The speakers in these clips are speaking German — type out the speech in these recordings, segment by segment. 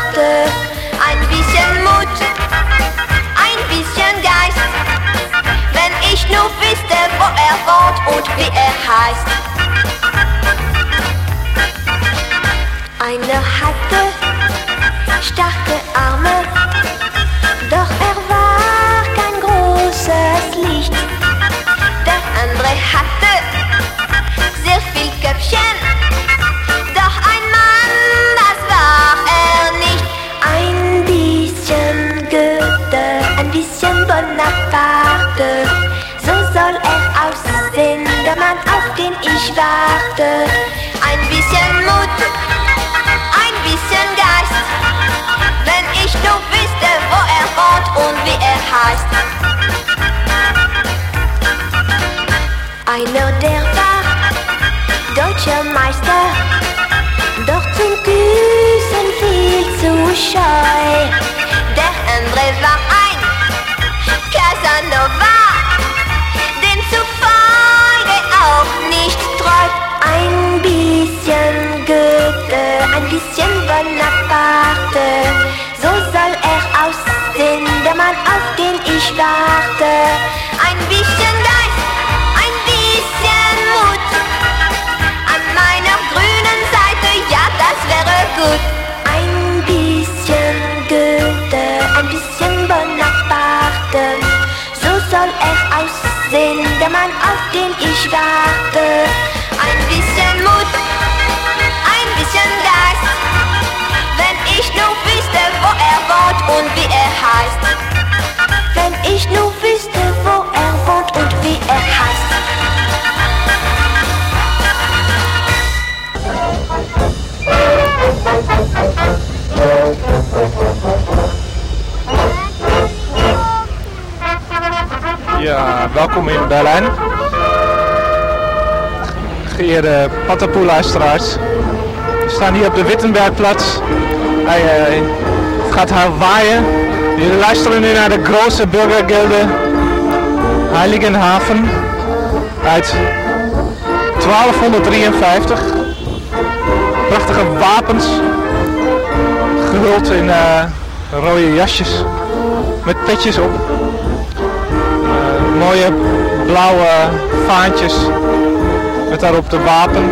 warte. Ein bisschen Mut, ein bisschen Geist. Wenn ich nur wüsste, wo er wohnt und wie er heißt. Einer hatte starke Arme, doch er war kein großes Licht. Der andere hatte warte. Ein bisschen Mut, ein bisschen Geist, wenn ich nur wüsste, wo er wohnt und wie er heißt. Einer, der war deutscher Meister, doch zum Küssen viel zu scheu. Der andere war ein Casanova, gut. Ein bisschen Goethe, ein bisschen Bonaparte, so soll er aussehen, der Mann, auf den ich warte. Ein bisschen Mut, ein bisschen Geist, wenn ich nur wüsste, wo er wohnt und wie er heißt. Wenn ich nur wüsste, wo er Ja, welkom in Berlijn. Geëerde Patapoe-luisteraars. We staan hier op de Wittenbergplatz. Hij, eh, gaat haar waaien. Jullie luisteren nu naar de grote burgergilde Heiligenhaven uit 1253. Prachtige wapens. Gehuld in eh, rode jasjes. Met petjes op mooie blauwe vaantjes met daarop de wapen.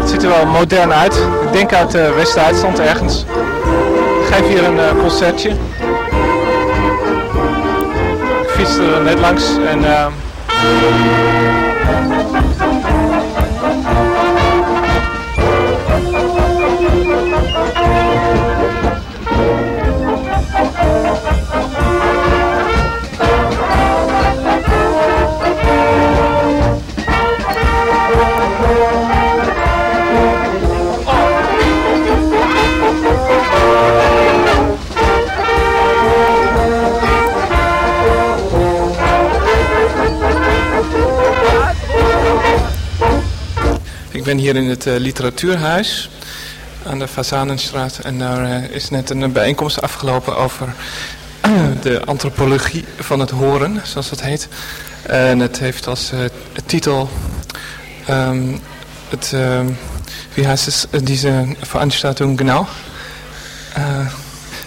Het ziet er wel modern uit. Ik denk uit uh, West-Duitsland ergens. Ik geef hier een eh, concertje. Ik fietste er net langs en eh, hier in het eh, literatuurhuis aan de Fazanenstraat en daar eh, is net een bijeenkomst afgelopen over eh, de antropologie van het horen, zoals dat heet. En het heeft als titel ehm, het, ehm, wie heißt es, eh, diese Veranstaltung genau? Eh,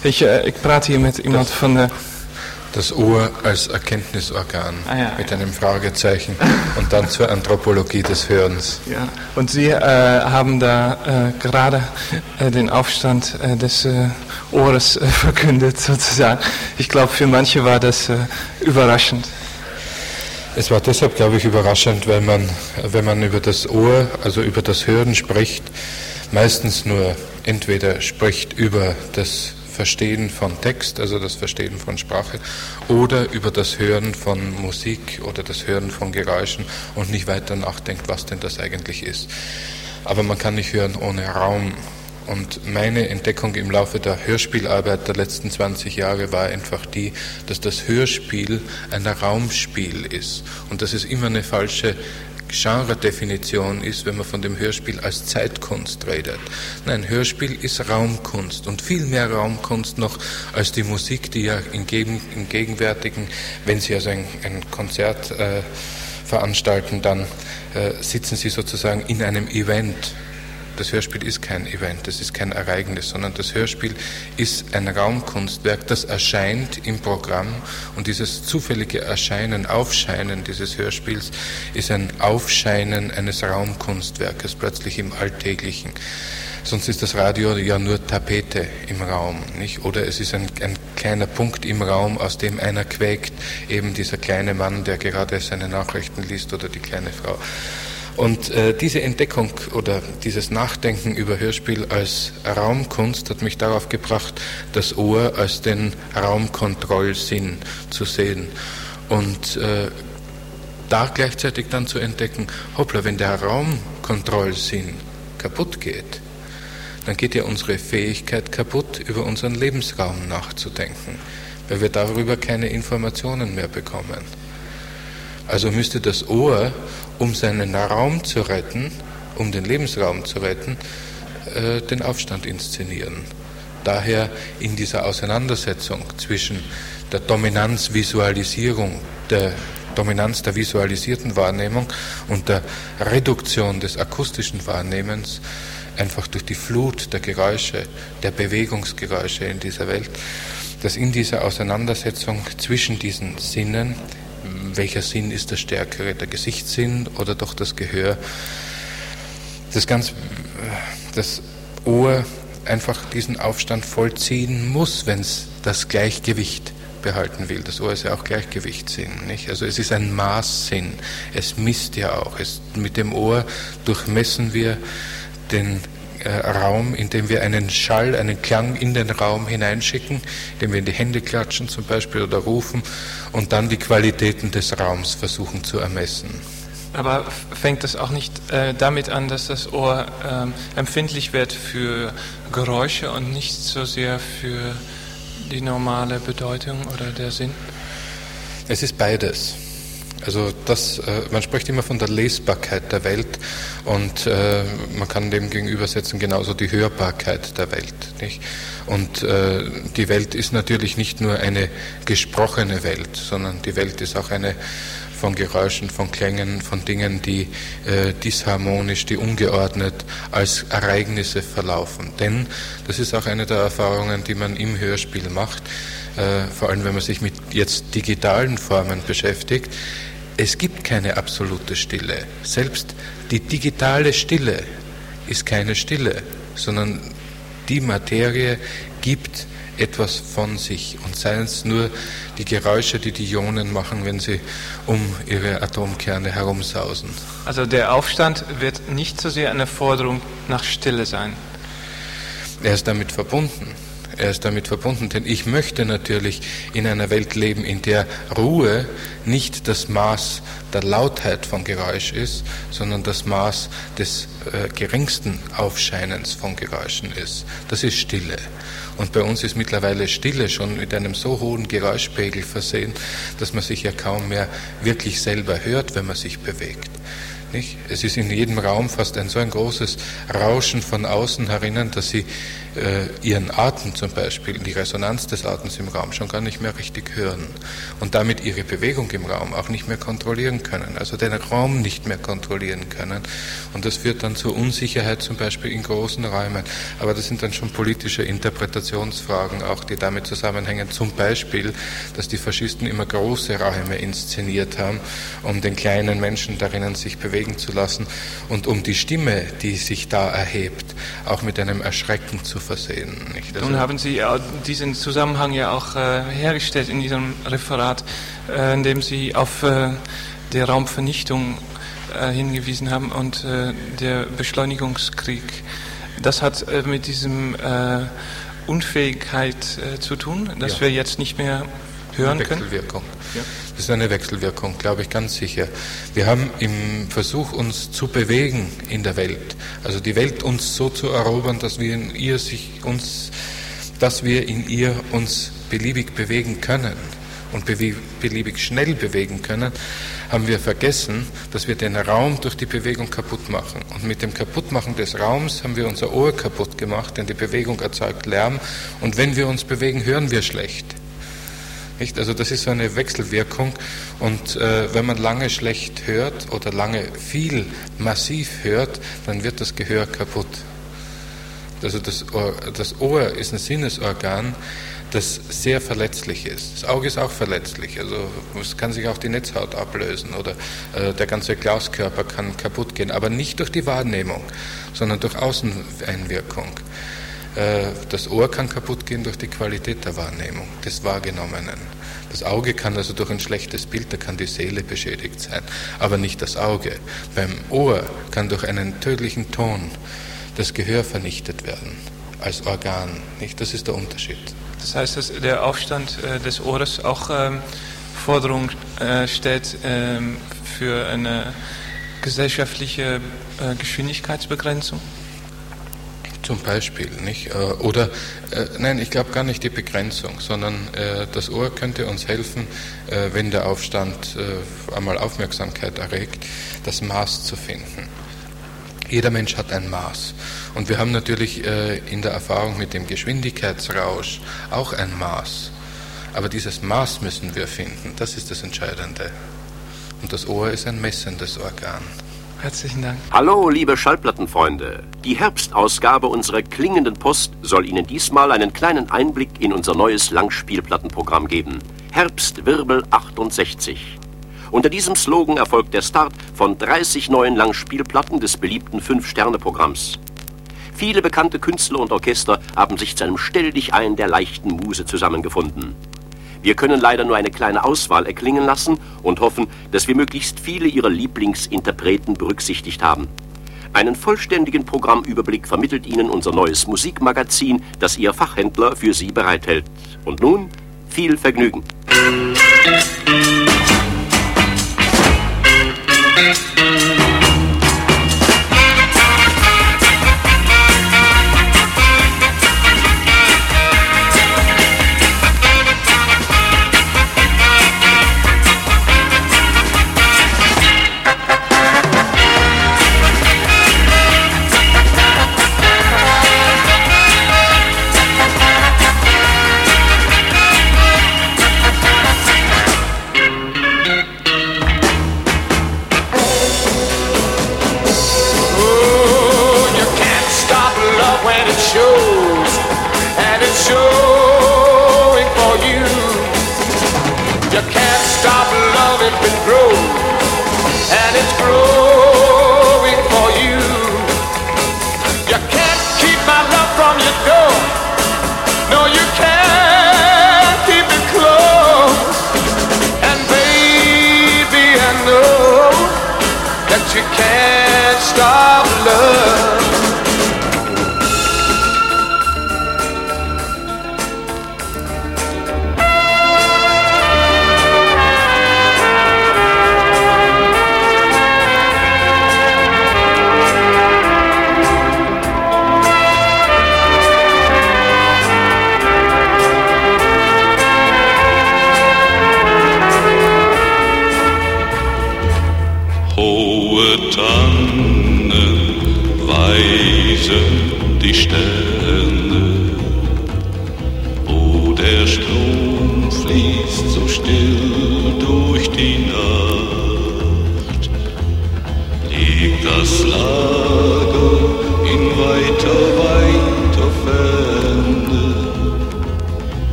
weet je, ik praat hier met iemand van de... Das Ohr als Erkenntnisorgan Ah, ja, mit einem Fragezeichen und dann zur Anthropologie des Hörens. Ja, und Sie äh, haben da äh, gerade äh, den Aufstand äh, des äh, Ohres äh, verkündet, sozusagen. Ich glaube, für manche war das überraschend. Es war deshalb, glaube ich, überraschend, weil man, wenn man über das Ohr, also über das Hören spricht, meistens nur entweder spricht über das Verstehen von Text, also das Verstehen von Sprache, oder über das Hören von Musik oder das Hören von Geräuschen und nicht weiter nachdenkt, was denn das eigentlich ist. Aber man kann nicht hören ohne Raum Und meine Entdeckung im Laufe der Hörspielarbeit der letzten 20 Jahre war einfach die, dass das Hörspiel ein Raumspiel ist. Und dass es immer eine falsche Genre-Definition ist, wenn man von dem Hörspiel als Zeitkunst redet. Nein, Hörspiel ist Raumkunst und viel mehr Raumkunst noch als die Musik, die ja im, Gegenwärtigen, wenn Sie also ein, ein Konzert äh, veranstalten, dann äh, sitzen Sie sozusagen in einem Event das Hörspiel ist kein Event, das ist kein Ereignis, sondern das Hörspiel ist ein Raumkunstwerk, das erscheint im Programm und dieses zufällige Erscheinen, Aufscheinen dieses Hörspiels ist ein Aufscheinen eines Raumkunstwerkes plötzlich im Alltäglichen. Sonst ist das Radio ja nur Tapete im Raum, nicht? Oder es ist ein, ein kleiner Punkt im Raum, aus dem einer quäkt, eben dieser kleine Mann, der gerade seine Nachrichten liest oder die kleine Frau. Und äh, diese Entdeckung oder dieses Nachdenken über Hörspiel als Raumkunst hat mich darauf gebracht, das Ohr als den Raumkontrollsinn zu sehen. Und äh, da gleichzeitig dann zu entdecken, hoppla, wenn der Raumkontrollsinn kaputt geht, dann geht ja unsere Fähigkeit kaputt, über unseren Lebensraum nachzudenken, weil wir darüber keine Informationen mehr bekommen. Also müsste das Ohr um seinen Raum zu retten, um den Lebensraum zu retten, äh, den Aufstand inszenieren. Daher in dieser Auseinandersetzung zwischen der Dominanzvisualisierung, der Dominanz der visualisierten Wahrnehmung und der Reduktion des akustischen Wahrnehmens, einfach durch die Flut der Geräusche, der Bewegungsgeräusche in dieser Welt, dass in dieser Auseinandersetzung zwischen diesen Sinnen welcher Sinn ist der stärkere, der Gesichtssinn oder doch das Gehör. Das, ganz, das Ohr einfach diesen Aufstand vollziehen muss, wenn es das Gleichgewicht behalten will. Das Ohr ist ja auch Gleichgewichtssinn. Nicht? Also es ist ein Maßsinn. Es misst ja auch. Es, mit dem Ohr durchmessen wir den äh, Raum, in dem wir einen Schall, einen Klang in den Raum hineinschicken, indem wir in die Hände klatschen zum Beispiel oder rufen und dann die Qualitäten des Raums versuchen zu ermessen. Aber fängt es auch nicht äh, damit an, dass das Ohr äh, empfindlich wird für Geräusche und nicht so sehr für die normale Bedeutung oder der Sinn? Es ist beides. Also das, äh, man spricht immer von der Lesbarkeit der Welt und äh, man kann dem gegenübersetzen genauso die Hörbarkeit der Welt. Nicht? Und äh, die Welt ist natürlich nicht nur eine gesprochene Welt, sondern die Welt ist auch eine von Geräuschen, von Klängen, von Dingen, die äh, disharmonisch, die ungeordnet als Ereignisse verlaufen. Denn das ist auch eine der Erfahrungen, die man im Hörspiel macht, äh, vor allem wenn man sich mit jetzt digitalen Formen beschäftigt. Es gibt keine absolute Stille. Selbst die digitale Stille ist keine Stille, sondern die Materie gibt etwas von sich und seien es nur die Geräusche, die die Ionen machen, wenn sie um ihre Atomkerne herumsausen. Also der Aufstand wird nicht so sehr eine Forderung nach Stille sein. Er ist damit verbunden. Er ist damit verbunden, denn ich möchte natürlich in einer Welt leben, in der Ruhe nicht das Maß der Lautheit von Geräusch ist, sondern das Maß des äh, geringsten Aufscheinens von Geräuschen ist. Das ist Stille. Und bei uns ist mittlerweile Stille schon mit einem so hohen Geräuschpegel versehen, dass man sich ja kaum mehr wirklich selber hört, wenn man sich bewegt. Nicht? Es ist in jedem Raum fast ein so ein großes Rauschen von außen herinnen, dass Sie äh, Ihren Atem zum Beispiel, die Resonanz des Atems im Raum schon gar nicht mehr richtig hören und damit Ihre Bewegung im Raum auch nicht mehr kontrollieren können, also den Raum nicht mehr kontrollieren können. Und das führt dann zur Unsicherheit zum Beispiel in großen Räumen. Aber das sind dann schon politische Interpretationsfragen auch, die damit zusammenhängen. Zum Beispiel, dass die Faschisten immer große Räume inszeniert haben, um den kleinen Menschen darinnen sich bewegen zu lassen und um die Stimme, die sich da erhebt, auch mit einem Erschrecken zu versehen. Nicht? Also Nun haben Sie diesen Zusammenhang ja auch äh, hergestellt in diesem Referat, äh, in dem Sie auf äh, die Raumvernichtung äh, hingewiesen haben und äh, der Beschleunigungskrieg. Das hat äh, mit diesem Unfähigkeit zu tun, dass ja. wir jetzt nicht mehr hören können? Wechselwirkung. Ja. Das ist eine Wechselwirkung, glaube ich, ganz sicher. Wir haben im Versuch, uns zu bewegen in der Welt, also die Welt uns so zu erobern, dass wir in ihr sich uns, dass wir in ihr uns beliebig bewegen können und beliebig schnell bewegen können, haben wir vergessen, dass wir den Raum durch die Bewegung kaputt machen. Und mit dem Kaputtmachen des Raums haben wir unser Ohr kaputt gemacht, denn die Bewegung erzeugt Lärm und wenn wir uns bewegen, hören wir schlecht. Nicht? Also das ist so eine Wechselwirkung und äh, wenn man lange schlecht hört oder lange viel massiv hört, dann wird das Gehör kaputt. Also das Ohr, das Ohr ist ein Sinnesorgan, das sehr verletzlich ist. Das Auge ist auch verletzlich, also es kann sich auch die Netzhaut ablösen oder äh, der ganze Glauskörper kann kaputt gehen, aber nicht durch die Wahrnehmung, sondern durch Außeneinwirkung. Äh, das Ohr kann kaputt gehen durch die Qualität der Wahrnehmung, des Wahrgenommenen. Das Auge kann also durch ein schlechtes Bild, da kann die Seele beschädigt sein, aber nicht das Auge. Beim Ohr kann durch einen tödlichen Ton das Gehör vernichtet werden als Organ. Nicht? Das ist der Unterschied. Das heißt, dass der Aufstand äh, des Ohres auch ähm, Forderung äh, stellt ähm, für eine gesellschaftliche äh, Geschwindigkeitsbegrenzung? Zum Beispiel, nicht? Oder, äh, nein, ich glaube gar nicht die Begrenzung, sondern äh, das Ohr könnte uns helfen, äh, wenn der Aufstand einmal Aufmerksamkeit erregt, das Maß zu finden. Jeder Mensch hat ein Maß. Und wir haben natürlich äh, in der Erfahrung mit dem Geschwindigkeitsrausch auch ein Maß. Aber dieses Maß müssen wir finden. Das ist das Entscheidende. Und das Ohr ist ein messendes Organ. Herzlichen Dank. Hallo, liebe Schallplattenfreunde. Die Herbstausgabe unserer klingenden Post soll Ihnen diesmal einen kleinen Einblick in unser neues Langspielplattenprogramm geben. Herbstwirbel 68. Unter diesem Slogan erfolgt der Start von 30 neuen Langspielplatten des beliebten Fünf-Sterne-Programms. Viele bekannte Künstler und Orchester haben sich zu einem Stell dich ein der leichten Muse zusammengefunden. Wir können leider nur eine kleine Auswahl erklingen lassen und hoffen, dass wir möglichst viele Ihrer Lieblingsinterpreten berücksichtigt haben. Einen vollständigen Programmüberblick vermittelt Ihnen unser neues Musikmagazin, das Ihr Fachhändler für Sie bereithält. Und nun viel Vergnügen. Spanish Thank you.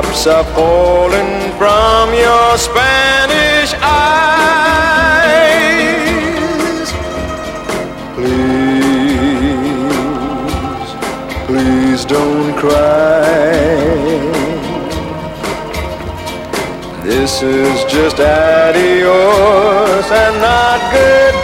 Teardrops are falling from your Spanish eyes. Please, please don't cry. This is just adios and not goodbye.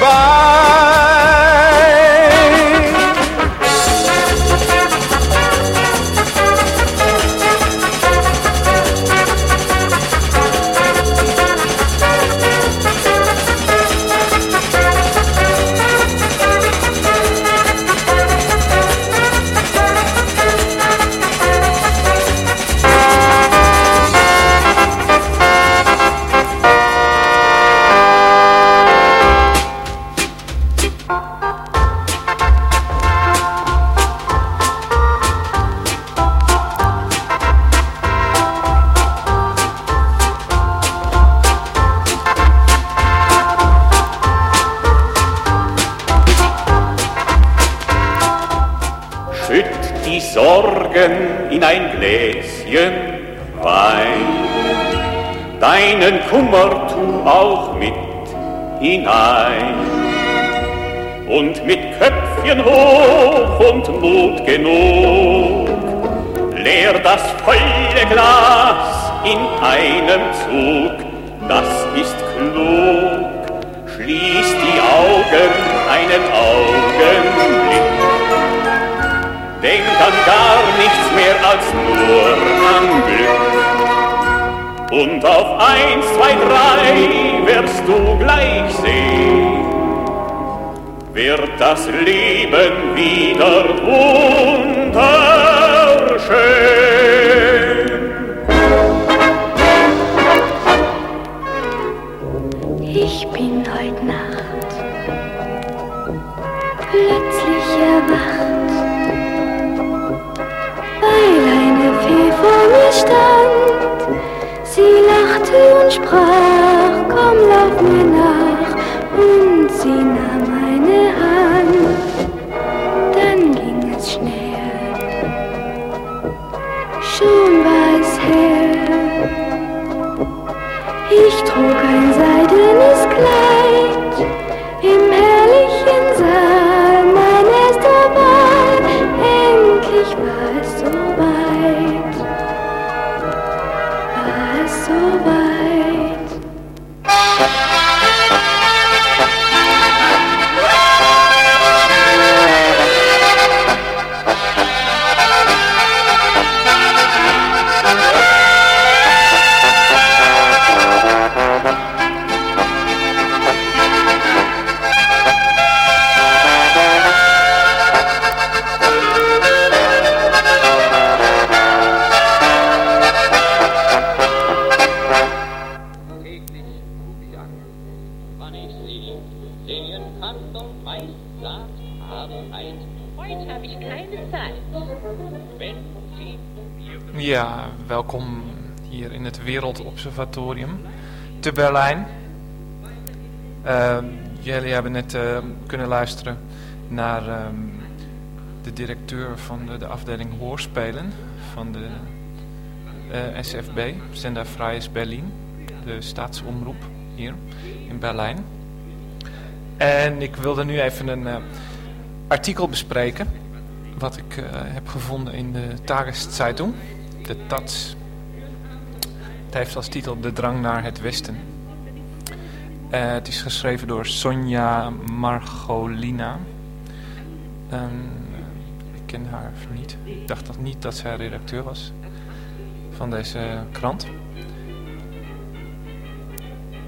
Hinein. Und mit Köpfchen hoch und Mut genug, leer das volle Glas in einem Zug, das ist klug. Schließ die Augen einen Augenblick denk an gar nichts mehr als nur an Glück. Und auf eins, zwei, drei wirst du gleich sehen, wird das Leben wieder wunderschön. Ich bin heute Nacht plötzlich erwacht vor mir stand. Und sprach, komm, lauf mir nach. Und sie welkom hier in het Wereldobservatorium te Berlijn. Uh, jullie hebben net uh, kunnen luisteren naar uh, de directeur van de, de, afdeling Hoorspelen van de eh, SFB, Sender Freies Berlin, de staatsomroep hier in Berlijn. En ik wilde nu even een eh, artikel bespreken wat ik heb gevonden in de Tageszeitung de Taz. Het heeft als titel De Drang naar het Westen. Uh, het is geschreven door Sonja Margolina. Uh, ik ken haar niet. Ik dacht dat niet dat zij redacteur was van deze krant.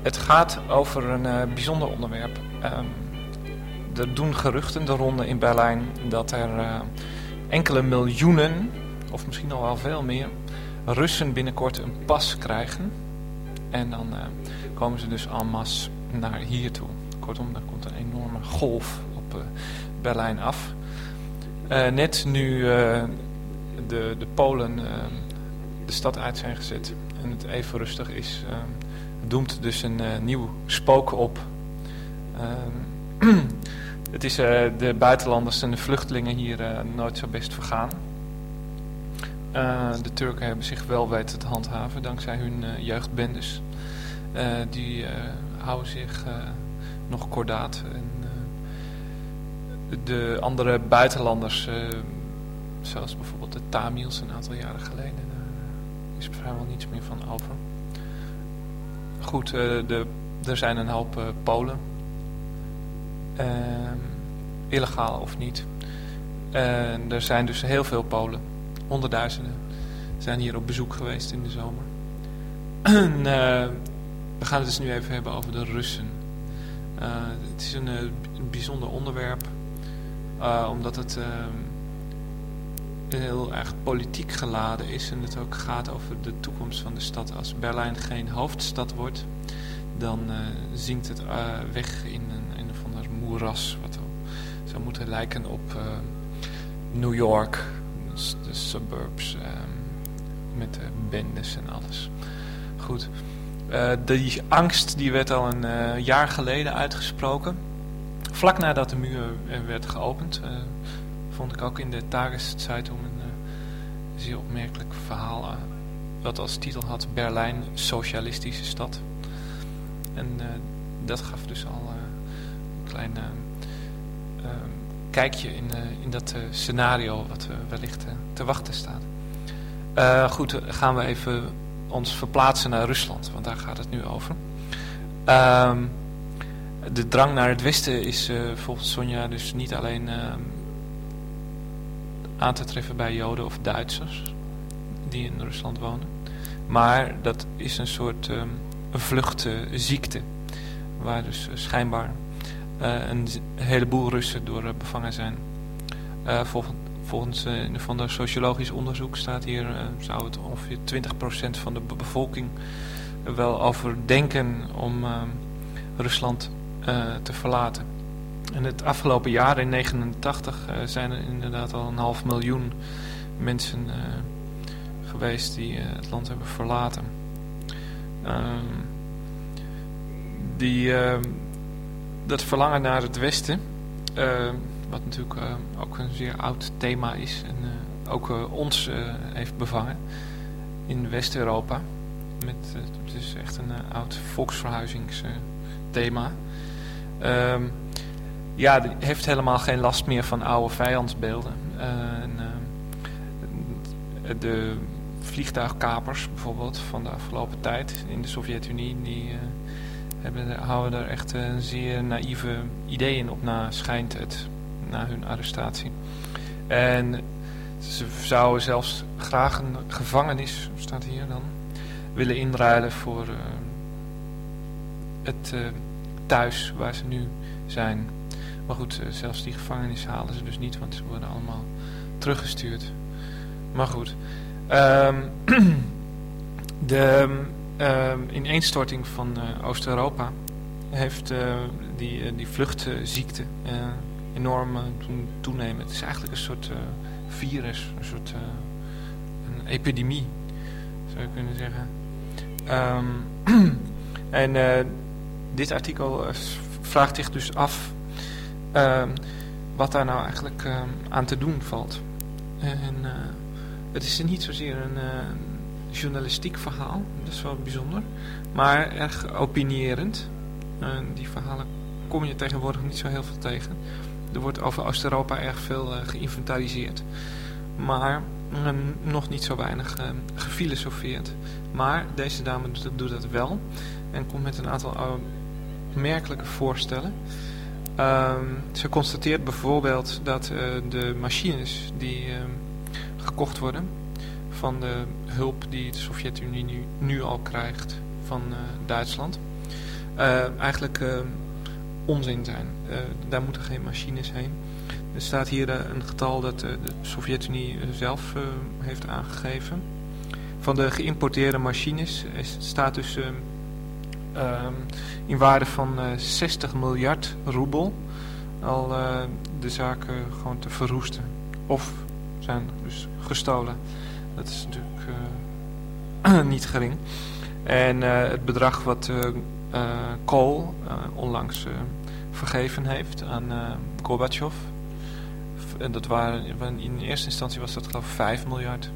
Het gaat over een bijzonder onderwerp. Um, er doen geruchten de ronde in Berlijn dat er uh, enkele miljoenen of misschien al wel veel meer, Russen binnenkort een pas krijgen. En dan uh, komen ze dus en masse naar hier toe. Kortom, er komt een enorme golf op uh, Berlijn af. Net nu de, de Polen de stad uit zijn gezet en het even rustig is, doemt dus een nieuw spook op. het is eh, de buitenlanders en de vluchtelingen hier eh, nooit zo best vergaan. Eh, de Turken hebben zich wel weten te handhaven dankzij hun jeugdbendes. Die houden zich nog kordaat. En, de andere buitenlanders, zoals bijvoorbeeld de Tamils een aantal jaren geleden, daar is vrijwel niets meer van over. Goed, de, er zijn een hoop Polen. Ehm, illegaal of niet. En er zijn dus heel veel Polen. Honderdduizenden zijn hier op bezoek geweest in de zomer. En, eh, we gaan het dus nu even hebben over de Russen. Eh, het is een, eh, bijzonder onderwerp. eh, omdat het ehm, heel erg politiek geladen is. En het ook gaat over de toekomst van de stad. Als Berlijn geen hoofdstad wordt, dan eh, zinkt het weg in moeras. Wat wel zou moeten lijken op eh, New York. Dus de suburbs. ehm, met de bendes en alles. Goed. Eh, die angst die werd al een eh, jaar geleden uitgesproken. Vlak nadat de muur werd geopend, vond ik ook in de Tageszeitung een zeer opmerkelijk verhaal. wat als titel had Berlijn, socialistische stad. En dat gaf dus al eh, eh, kijkje in, eh, in dat eh, scenario wat wellicht te wachten staat. Goed, gaan we even ons verplaatsen naar Rusland, want daar gaat het nu over. Ehm, de drang naar het westen is volgens Sonja dus niet alleen ehm, aan te treffen bij Joden of Duitsers die in Rusland wonen. Maar dat is een soort ehm, een vluchtziekte. waar dus schijnbaar een z- heleboel Russen door eh, bevangen zijn. Eh, volgens volgens eh, een van de sociologisch onderzoek staat hier... eh, zou het ongeveer 20% van de be- bevolking wel over denken om Rusland eh, te verlaten. En het afgelopen jaar, in 1989, eh, zijn er inderdaad al een half miljoen mensen eh, geweest die eh, het land hebben verlaten. Ehm, die, ehm, dat verlangen naar het westen, eh, wat natuurlijk eh, ook een zeer oud thema is en eh, ook ons heeft bevangen in West-Europa. Met, het is echt een oud volksverhuizingsthema. Ehm ja, heeft helemaal geen last meer van oude vijandsbeelden. En, de vliegtuigkapers bijvoorbeeld van de afgelopen tijd in de Sovjet-Unie, die hebben, houden er echt een zeer naïeve ideeën op na, schijnt het, na hun arrestatie. En ze zouden zelfs graag een gevangenis, staat hier dan, willen inruilen voor eh, het eh, thuis waar ze nu zijn. Maar goed, eh, zelfs die gevangenis halen ze dus niet, want ze worden allemaal teruggestuurd. Maar goed. Ehm, de ehm, ineenstorting van eh, Oost-Europa heeft eh, die, eh, die vluchtziekte enorm doen toenemen. Het is eigenlijk een soort virus, een soort een epidemie, zou je kunnen zeggen. Ehm, en dit artikel vraagt zich dus af ehm, wat daar nou eigenlijk aan te doen valt. En het is niet zozeer een journalistiek verhaal, dat is wel bijzonder, maar erg opinierend. En die verhalen kom je tegenwoordig niet zo heel veel tegen. Er wordt over Oost-Europa erg veel eh, geïnventariseerd, maar eh, nog niet zo weinig eh, gefilosofeerd. Maar deze dame doet, dat wel en komt met een aantal opmerkelijke voorstellen. Ehm, ze constateert bijvoorbeeld dat eh, de machines die ehm, gekocht worden van de hulp die de Sovjet-Unie nu, nu al krijgt van eh, Duitsland, eh, eigenlijk eh, onzin zijn. Daar moeten geen machines heen. Er staat hier een getal dat de Sovjet-Unie zelf heeft aangegeven. Van de geïmporteerde machines is, staat dus in waarde van eh, 60 miljard roebel al de zaken gewoon te verroesten. Of zijn dus gestolen. Dat is natuurlijk eh, niet gering. En eh, het bedrag wat Kool eh, onlangs vergeven heeft aan Gorbachev. En dat waren, in eerste instantie was dat geloof ik 5 miljard.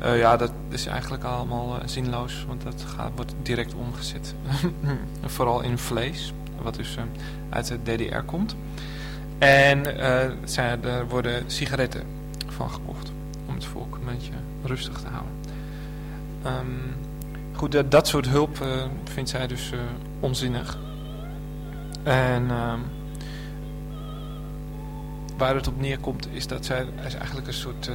Ja, dat is eigenlijk allemaal zinloos, want dat gaat, wordt direct omgezet. Vooral in vlees, wat dus uit de DDR komt. En zijn, er worden sigaretten van gekocht, om het volk een beetje rustig te houden. Um, goed, dat, dat soort hulp vindt zij dus onzinnig. En um, waar het op neerkomt is dat zij is eigenlijk een soort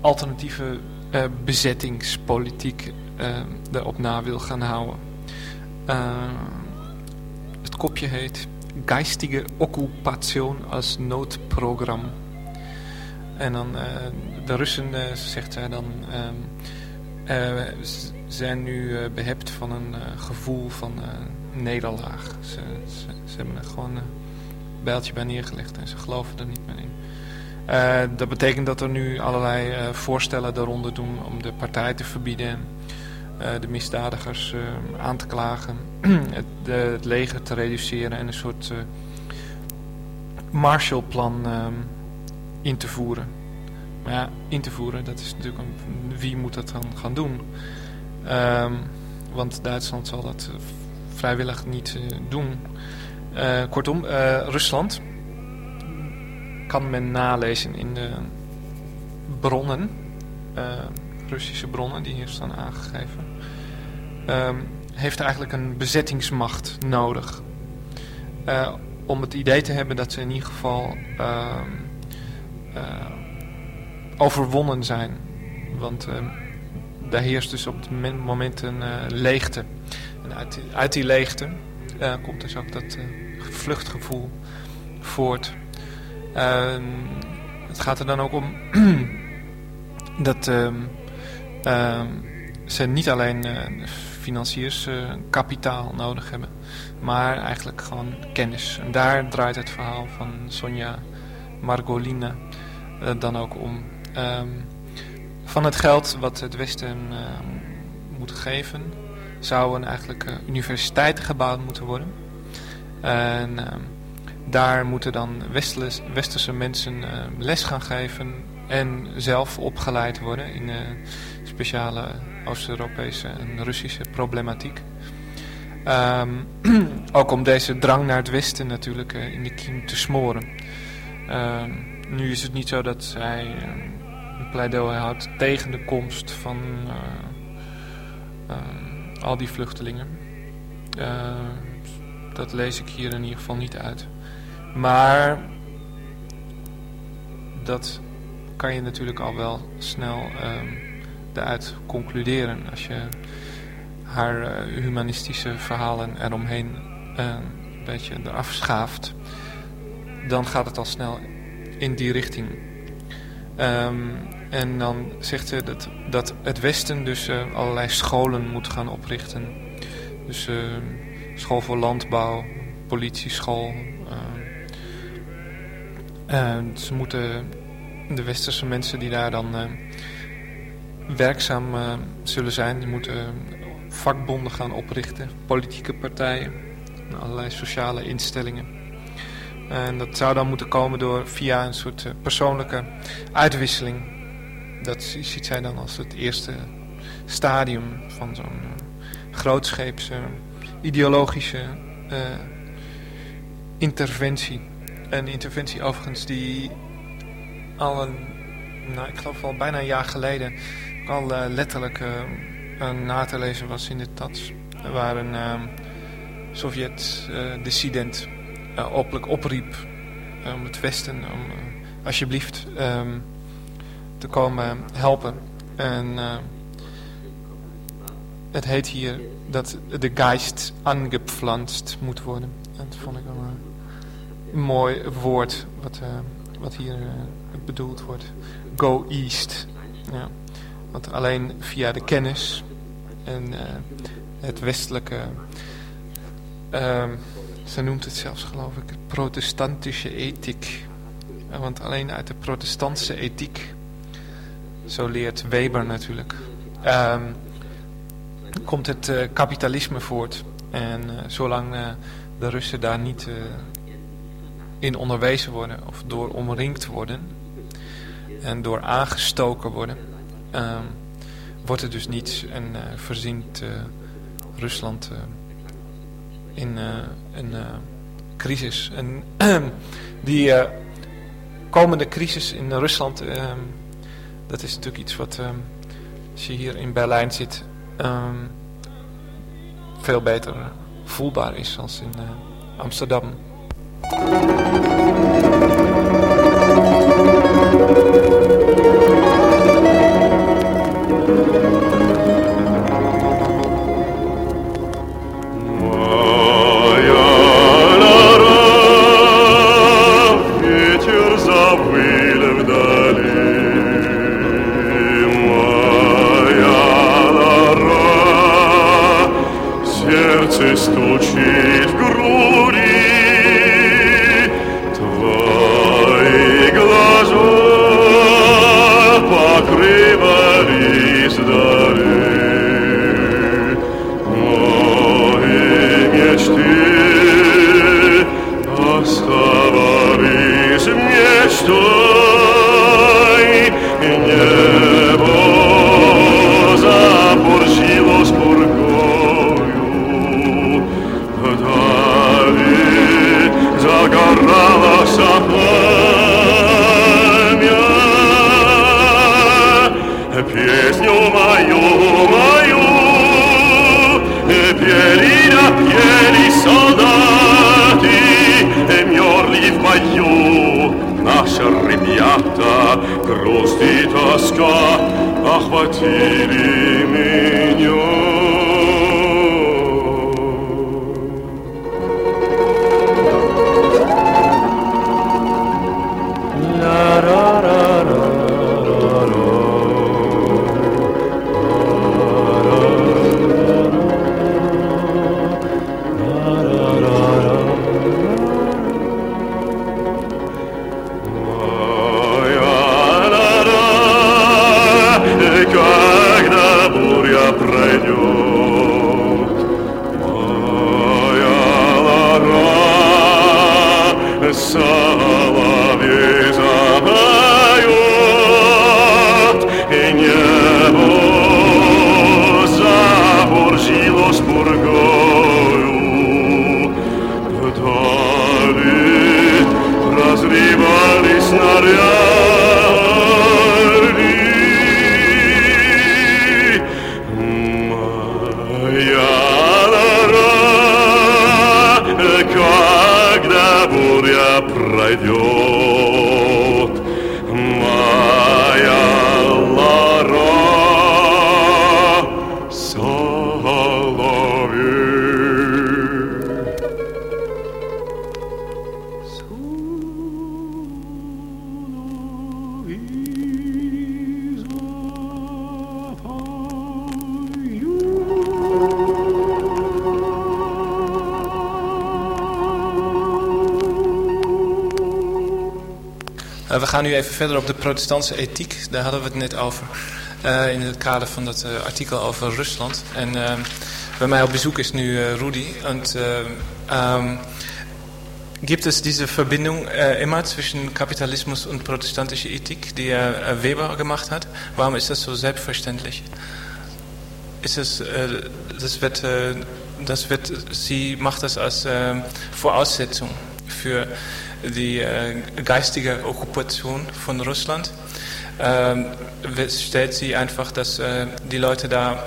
alternatieve uh, bezettingspolitiek uh, erop na wil gaan houden. Uh, het kopje heet Geistige Occupation als noodprogramma. En dan de Russen, zegt zij dan, zijn nu behept van een gevoel van nederlaag. Ze, ze, ze, hebben er gewoon een bijltje bij neergelegd en ze geloven er niet meer in. Dat betekent dat er nu allerlei voorstellen eronder doen om de partij te verbieden, de misdadigers aan te klagen, het, de, het, leger te reduceren en een soort Marshallplan in te voeren. Maar ja, in te voeren, dat is natuurlijk een, wie moet dat dan gaan doen? Um, want Duitsland zal dat vrijwillig niet doen. kortom, Rusland kan men nalezen in de bronnen, Russische bronnen die hier staan aangegeven, um, heeft eigenlijk een bezettingsmacht nodig. Om het idee te hebben dat ze in ieder geval uh, overwonnen zijn. Want ehm, daar heerst dus op het moment een leegte. En uit die, uit die leegte komt dus ook dat vluchtgevoel voort. Ehm, het gaat er dan ook om dat ehm, ze niet alleen financiers kapitaal nodig hebben, maar eigenlijk gewoon kennis. En daar draait het verhaal van Sonja Margolina dan ook om. Van het geld wat het Westen moet geven, zouden eigenlijk universiteiten gebouwd moeten worden. En daar moeten dan westerse mensen uh, les gaan geven en zelf opgeleid worden in uh, speciale Oost-Europese en Russische problematiek. Ook om deze drang naar het westen natuurlijk uh, in de kiem te smoren. Nu is het niet zo dat een pleidooi houdt tegen de komst van al die vluchtelingen. dat lees ik hier in ieder geval niet uit. Maar dat kan je natuurlijk al wel snel um, eruit concluderen als je haar humanistische verhalen eromheen uh, een beetje eraf schaaft. Dan gaat het al snel in die richting. Um, en dan zegt ze dat, dat het Westen dus uh, allerlei scholen moet gaan oprichten. Dus ehm, school voor landbouw, politieschool, uh, ze moeten, de westerse mensen die daar dan werkzaam zullen zijn, die moeten vakbonden gaan oprichten, politieke partijen, allerlei sociale instellingen. En dat zou dan moeten komen door via een soort persoonlijke uitwisseling. Dat ziet zij dan als het eerste stadium van zo'n grootscheepse ideologische interventie. Een interventie overigens die al een, nou, ik geloof al bijna een jaar geleden al uh, letterlijk uh, na te lezen was in de TATS. Waar een Sovjet-dissident openlijk opriep om het Westen om alsjeblieft um, komen helpen. En het heet hier dat de geist angepflanzt moet worden. Dat vond ik wel mooi woord wat, uh, wat hier bedoeld wordt. Go East. Ja. Want alleen via de kennis en het westelijke, ehm, ze noemt het zelfs geloof ik, protestantische ethiek. want alleen uit de protestantse ethiek, zo leert Weber natuurlijk, um, komt het kapitalisme voort. En zolang de Russen daar niet in onderwezen worden of door omringd worden en door aangestoken worden, ehm, wordt er dus niets en verzint uh, Rusland in een crisis. En die komende crisis in Rusland, ehm, dat is natuurlijk iets wat, ehm, als je hier in Berlijn zit, veel beter voelbaar is als in Amsterdam. темнота, грусть и тоска охватили меня. Nu even verder op de protestantse ethiek. Daar hadden we het net over. Uh, in het kader van dat uh, artikel over Rusland. En uh, bei mij op Besuch ist nu Rudi. Und ähm, gibt es diese Verbindung immer zwischen Kapitalismus und protestantische Ethik, die Weber gemacht hat? Warum ist das so selbstverständlich? Ist es, das wird, das wird, sie macht das als Voraussetzung für die äh, geistige Okkupation von Russland, äh, stellt sie einfach, dass äh, die Leute da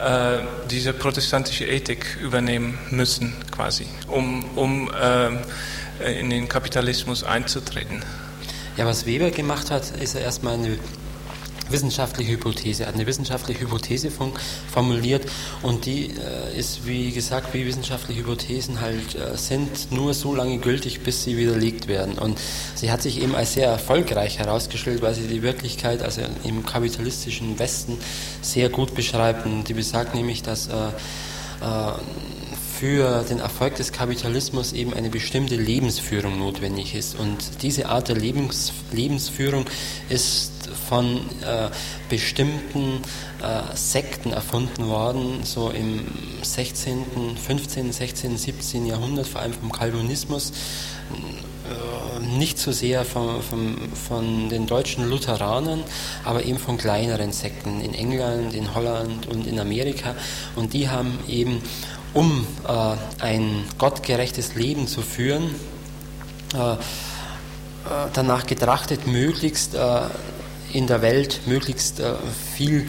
äh, diese protestantische Ethik übernehmen müssen, quasi, um, um in den Kapitalismus einzutreten. Ja, was Weber gemacht hat, ist er erstmal eine wissenschaftliche Hypothese. Hat eine wissenschaftliche Hypothese formuliert und die äh, ist, wie gesagt, wie wissenschaftliche Hypothesen halt äh, sind, nur so lange gültig, bis sie widerlegt werden. Und sie hat sich eben als sehr erfolgreich herausgestellt, weil sie die Wirklichkeit, also im kapitalistischen Westen, sehr gut beschreibt. Und die besagt nämlich, dass äh, äh für den Erfolg des Kapitalismus eben eine bestimmte Lebensführung notwendig ist. Und diese Art der Lebens Lebensführung ist von äh, bestimmten äh, Sekten erfunden worden, so im 16., 15., 16., 17. Jahrhundert, vor allem vom Calvinismus. nicht so sehr von, von, von den deutschen Lutheranern, aber eben von kleineren Sekten in England, in Holland und in Amerika. Und die haben eben, um äh, ein gottgerechtes Leben zu führen, äh, äh danach getrachtet, möglichst äh, in der Welt möglichst äh, viel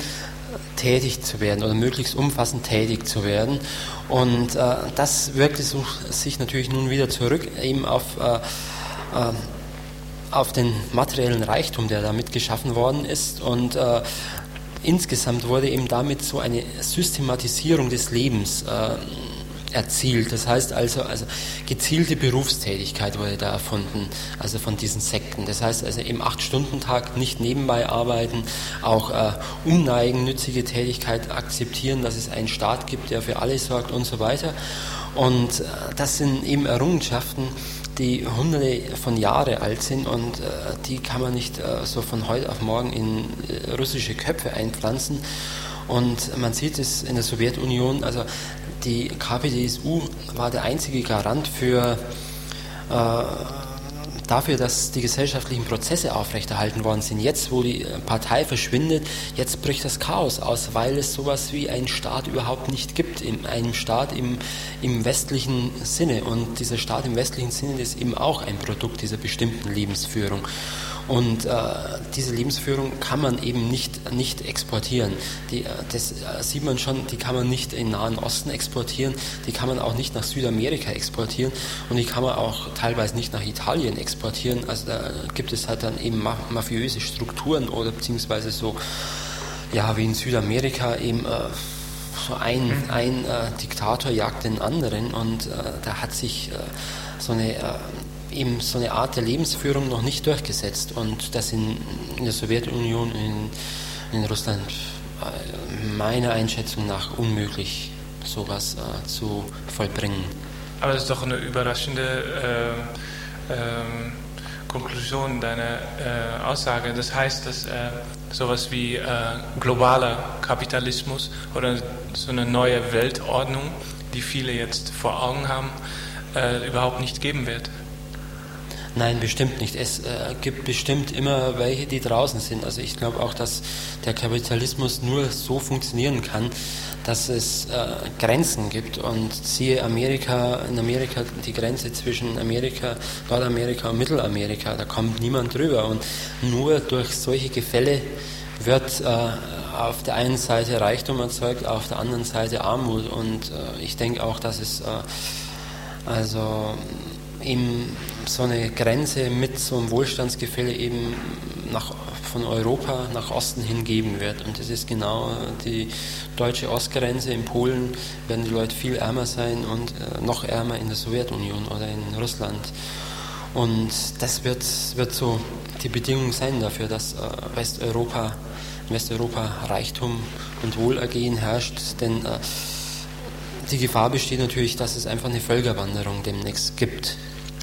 tätig zu werden oder möglichst umfassend tätig zu werden. Und äh, das wirkte sich natürlich nun wieder zurück eben auf, auf den materiellen Reichtum, der damit geschaffen worden ist. Und insgesamt wurde eben damit so eine Systematisierung des Lebens äh, erzielt. Das heißt also, also gezielte Berufstätigkeit wurde da erfunden, also von diesen Sekten. Das heißt also im Acht-Stunden-Tag nicht nebenbei arbeiten, auch äh, uneigennützige Tätigkeit akzeptieren, dass es einen Staat gibt, der für alle sorgt und so weiter. Und äh, das sind eben Errungenschaften, die hunderte von Jahre alt sind und äh, die kann man nicht äh, so von heute auf morgen in äh, russische Köpfe einpflanzen. Und man sieht es in der Sowjetunion, also die KPDSU war der einzige Garant für, äh, dafür, dass die gesellschaftlichen Prozesse aufrechterhalten worden sind. Jetzt, wo die Partei verschwindet, jetzt bricht das Chaos aus, weil es sowas wie einen Staat überhaupt nicht gibt, in einem Staat im, im westlichen Sinne. Und dieser Staat im westlichen Sinne ist eben auch ein Produkt dieser bestimmten Lebensführung. Und äh, diese Lebensführung kann man eben nicht, nicht exportieren. Die, äh, das äh, sieht man schon, die kann man nicht in Nahen Osten exportieren, die kann man auch nicht nach Südamerika exportieren und die kann man auch teilweise nicht nach Italien exportieren. Also da gibt es halt dann eben mafiöse Strukturen oder beziehungsweise so, ja, wie in Südamerika eben. Äh, so ein, mhm. ein äh, Diktator jagt den anderen und äh, da hat sich so eine eben so eine Art der Lebensführung noch nicht durchgesetzt und das in, in der Sowjetunion, in, in Russland äh, meiner Einschätzung nach unmöglich, sowas äh, zu vollbringen. Aber das ist doch eine überraschende äh, äh, Konklusion deiner äh, Aussage. Das heißt, dass äh, sowas wie globaler Kapitalismus oder so eine neue Weltordnung, die viele jetzt vor Augen haben, überhaupt nicht geben wird. Nein, bestimmt nicht. Es äh, gibt bestimmt immer welche, die draußen sind. Also ich glaube auch, dass der Kapitalismus nur so funktionieren kann, dass es äh, Grenzen gibt. Und siehe Amerika, in Amerika die Grenze zwischen Amerika, Nordamerika und Mittelamerika, da kommt niemand drüber. Und nur durch solche Gefälle wird äh, auf der einen Seite Reichtum erzeugt, auf der anderen Seite Armut. Und äh, ich denke auch, dass es äh, also im so eine Grenze mit so einem Wohlstandsgefälle eben nach, von Europa nach Osten hin geben wird. Und das ist genau die deutsche Ostgrenze. In Polen werden die Leute viel ärmer sein und äh, noch ärmer in der Sowjetunion oder in Russland. Und das wird, wird so die Bedingung sein dafür, dass äh, Westeuropa, Westeuropa Reichtum und Wohlergehen herrscht. Denn äh, die Gefahr besteht natürlich, dass es einfach eine Völkerwanderung demnächst gibt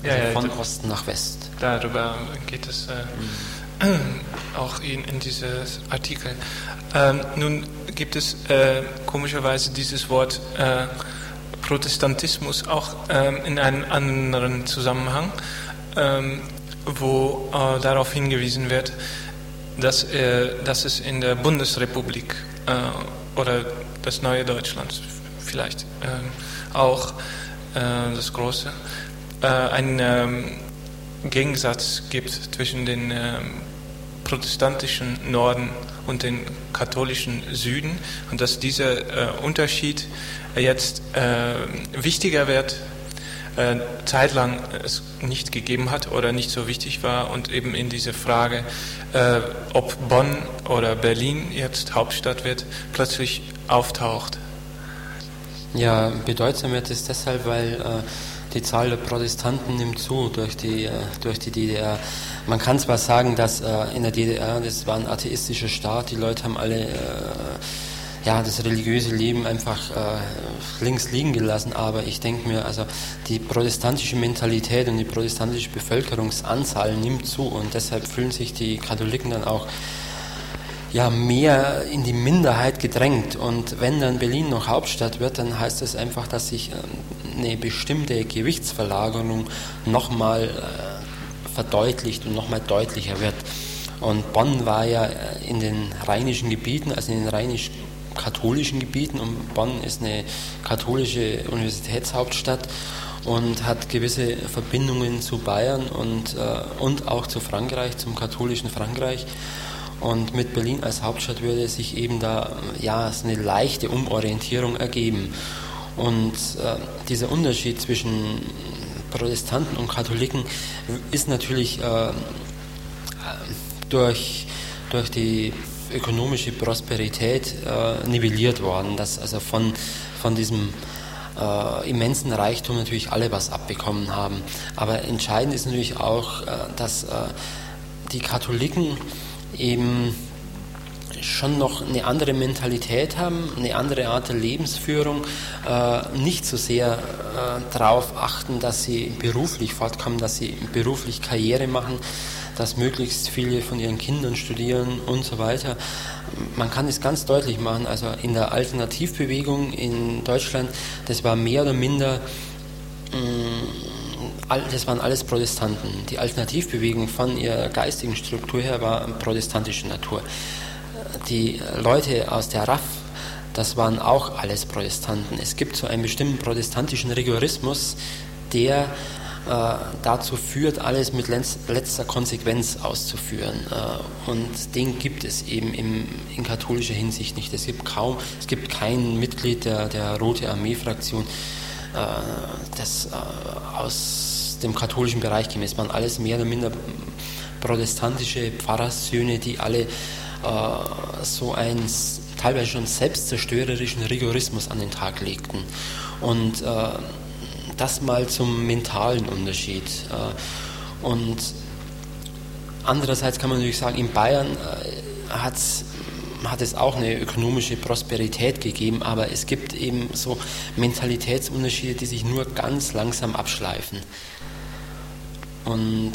ja, ja, von Osten nach West. Darüber geht es äh, mhm. auch in, in diesem Artikel. Ähm, nun gibt es äh, komischerweise dieses Wort äh, Protestantismus auch ähm, in einem anderen Zusammenhang, ähm, wo äh, darauf hingewiesen wird, dass, äh, dass es in der Bundesrepublik äh, oder das neue Deutschland vielleicht ähm, auch das große äh, einen ähm, Gegensatz gibt zwischen den ähm, protestantischen Norden und den katholischen Süden und dass dieser äh, Unterschied jetzt äh, wichtiger wird, äh, zeitlang es nicht gegeben hat oder nicht so wichtig war und eben in diese Frage, äh, ob Bonn oder Berlin jetzt Hauptstadt wird, plötzlich auftaucht. Ja, bedeutsam wird es deshalb, weil äh, die Zahl der Protestanten nimmt zu durch die, äh, durch die DDR. Man kann zwar sagen, dass äh, in der DDR, das war ein atheistischer Staat, die Leute haben alle äh, ja, das religiöse Leben einfach links liegen gelassen, aber ich denke mir, also die protestantische Mentalität und die protestantische Bevölkerungsanzahl nimmt zu und deshalb fühlen sich die Katholiken dann auch ja, mehr in die Minderheit gedrängt. Und wenn dann Berlin noch Hauptstadt wird, dann heißt das einfach, dass sich eine bestimmte Gewichtsverlagerung nochmal äh, verdeutlicht und nochmal deutlicher wird. Und Bonn war ja in den rheinischen Gebieten, also in den rheinisch-katholischen Gebieten, und Bonn ist eine katholische Universitätshauptstadt und hat gewisse Verbindungen zu Bayern und, äh, und auch zu Frankreich, zum katholischen Frankreich. Und mit Berlin als Hauptstadt würde sich eben da ja, so eine leichte Umorientierung ergeben. Und äh, dieser Unterschied zwischen Protestanten und Katholiken ist natürlich äh, durch, durch die ökonomische Prosperität äh, nivelliert worden, dass also von, von diesem äh, immensen Reichtum natürlich alle was abbekommen haben. Aber entscheidend ist natürlich auch, äh, dass äh, die Katholiken eben schon noch eine andere Mentalität haben, eine andere Art der Lebensführung, äh, nicht so sehr äh, darauf achten, dass sie beruflich fortkommen, dass sie beruflich Karriere machen, dass möglichst viele von ihren Kindern studieren und so weiter. Man kann es ganz deutlich machen, also in der Alternativbewegung in Deutschland, das war mehr oder minder mm, das waren alles Protestanten. Die Alternativbewegung von ihrer geistigen Struktur her war protestantischer Natur die Leute aus der RAF, das waren auch alles Protestanten. Es gibt so einen bestimmten protestantischen Rigorismus, der äh, dazu führt, alles mit letzter Konsequenz auszuführen. Äh, und den gibt es eben in katholischer Hinsicht nicht. Es gibt kaum, es gibt kein Mitglied der, der Rote Armee-Fraktion, äh, das aus dem katholischen Bereich käme. Es waren alles mehr oder minder protestantische Pfarrersöhne, die alle äh, so einen teilweise schon selbstzerstörerischen Rigorismus an den Tag legten. Und äh, das mal zum mentalen Unterschied. Äh, und andererseits kann man natürlich sagen, in Bayern äh, hat hat es auch eine ökonomische Prosperität gegeben, aber es gibt eben so Mentalitätsunterschiede, die sich nur ganz langsam abschleifen. Und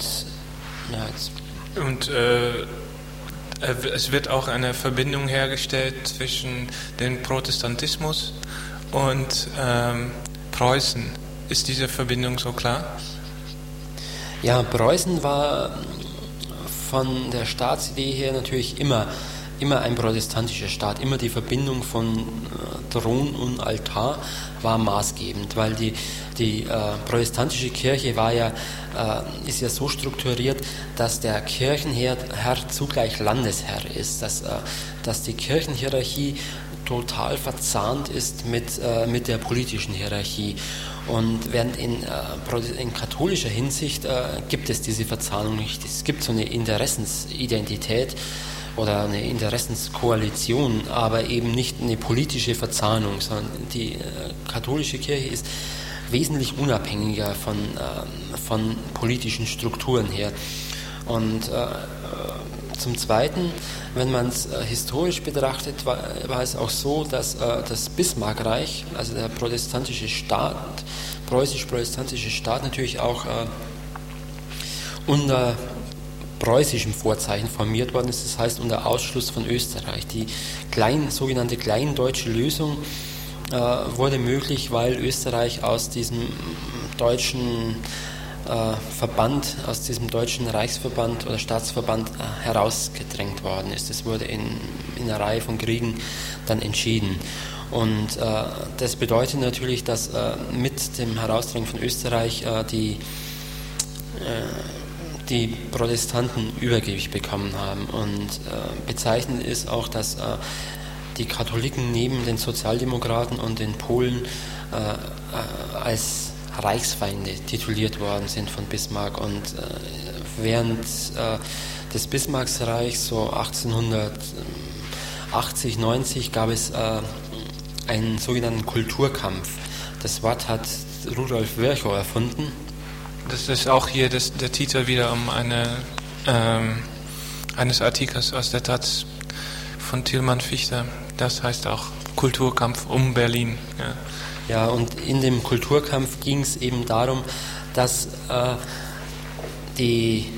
ja. Und äh, es wird auch eine Verbindung hergestellt zwischen dem Protestantismus und ähm, Preußen. Ist diese Verbindung so klar? Ja, Preußen war von der Staatsidee her natürlich immer, immer ein protestantischer Staat. Immer die Verbindung von äh, Thron und Altar war maßgebend, weil die, die äh, protestantische Kirche war ja, äh, ist ja so strukturiert, dass der Kirchenherr zugleich Landesherr ist, dass, äh, dass die Kirchenhierarchie total verzahnt ist mit, äh, mit der politischen Hierarchie. Und während in, äh, in katholischer Hinsicht äh, gibt es diese Verzahnung nicht. Es gibt so eine Interessensidentität oder eine Interessenskoalition, aber eben nicht eine politische Verzahnung, sondern die äh, katholische Kirche ist wesentlich unabhängiger von, äh, von politischen Strukturen her. Und äh, zum Zweiten, wenn man es äh, historisch betrachtet, war, war, es auch so, dass äh, das Bismarckreich, also der protestantische Staat, preußisch-protestantische Staat natürlich auch äh, unter preußischem Vorzeichen formiert worden ist, das heißt unter Ausschluss von Österreich. Die klein, sogenannte kleindeutsche Lösung äh, wurde möglich, weil Österreich aus diesem deutschen äh, Verband, aus diesem deutschen Reichsverband oder Staatsverband äh, herausgedrängt worden ist. Das wurde in, in einer Reihe von Kriegen dann entschieden. Und äh, das bedeutet natürlich, dass äh, mit dem Herausdrängen von Österreich äh, die die Protestanten Übergewicht bekommen haben. Und äh, bezeichnend ist auch, dass äh, die Katholiken neben den Sozialdemokraten und den Polen äh, äh als Reichsfeinde tituliert worden sind von Bismarck. Und äh, während äh, des Bismarcksreichs, so 1880, 90, gab es einen sogenannten Kulturkampf. Das Wort hat Rudolf Virchow erfunden das ist auch hier das, der Titel wieder um eine, ähm, eines Artikels aus der Taz von Tilman Fichter. Das heißt auch Kulturkampf um Berlin. Ja, ja und in dem Kulturkampf ging es eben darum, dass äh, die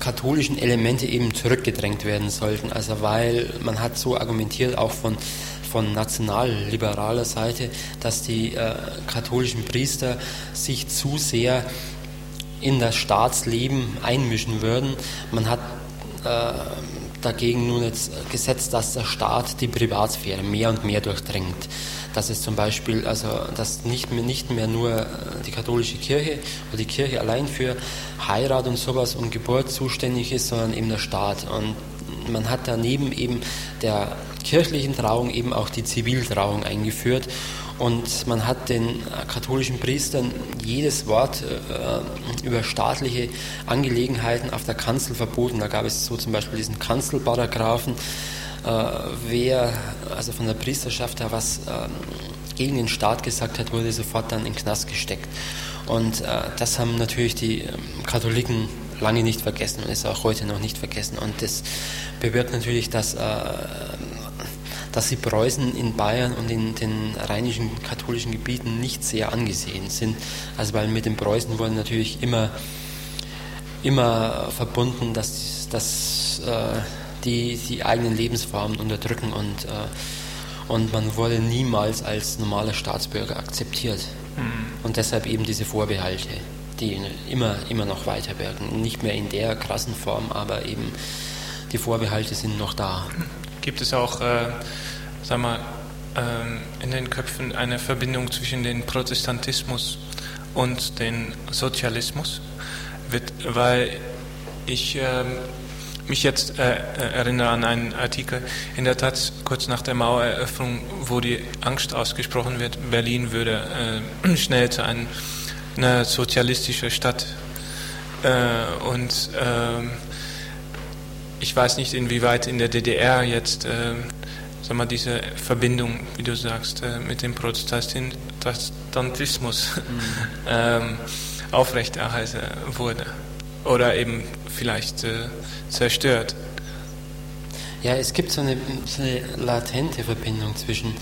katholischen Elemente eben zurückgedrängt werden sollten. Also weil man hat so argumentiert, auch von von nationalliberaler Seite, dass die äh, katholischen Priester sich zu sehr in das Staatsleben einmischen würden. Man hat äh, dagegen nun jetzt gesetzt, dass der Staat die Privatsphäre mehr und mehr durchdringt. Dass es zum Beispiel, also dass nicht mehr, nicht mehr nur äh, die katholische Kirche oder die Kirche allein für Heirat und sowas und Geburt zuständig ist, sondern eben der Staat. Und man hat daneben eben der kirchlichen Trauung eben auch die Ziviltrauung eingeführt. Und man hat den katholischen Priestern jedes Wort äh, über staatliche Angelegenheiten auf der Kanzel verboten. Da gab es so zum Beispiel diesen Kanzelparagraphen, äh, wer also von der Priesterschaft her was äh, gegen den Staat gesagt hat, wurde sofort dann in den Knast gesteckt. Und äh, das haben natürlich die ähm, Katholiken lange nicht vergessen und ist auch heute noch nicht vergessen. Und das bewirkt natürlich, dass äh, dass die Preußen in Bayern und in den rheinischen katholischen Gebieten nicht sehr angesehen sind. Also weil mit den Preußen wurden natürlich immer, immer verbunden, dass, dass äh, die die eigenen Lebensformen unterdrücken und, äh, und man wurde niemals als normaler Staatsbürger akzeptiert. Mhm. Und deshalb eben diese Vorbehalte, die immer, immer noch weiter wirken. Nicht mehr in der krassen Form, aber eben die Vorbehalte sind noch da. Gibt es auch äh, sag mal, ähm, in den Köpfen eine Verbindung zwischen dem Protestantismus und dem Sozialismus, weil ich ähm, mich jetzt äh, erinnere an einen Artikel in der Tat kurz nach der Mauereröffnung, wo die Angst ausgesprochen wird, Berlin würde äh, schnell zu einer sozialistischen Stadt. Äh, und ähm, ich weiß nicht, inwieweit in der DDR jetzt sag mal, diese Verbindung, wie du sagst, äh, mit dem Protestantismus mhm. ähm, aufrechterhalten wurde oder eben vielleicht äh, zerstört. Ja, es gibt so eine, so eine latente Verbindung zwischen,